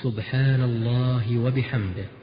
سبحان الله وبحمده.